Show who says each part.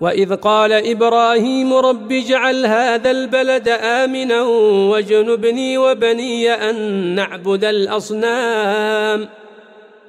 Speaker 1: وإذ قال إبراهيم رب اجعل هذا البلد آمنا واجنبني وبني أن نعبد الأصنام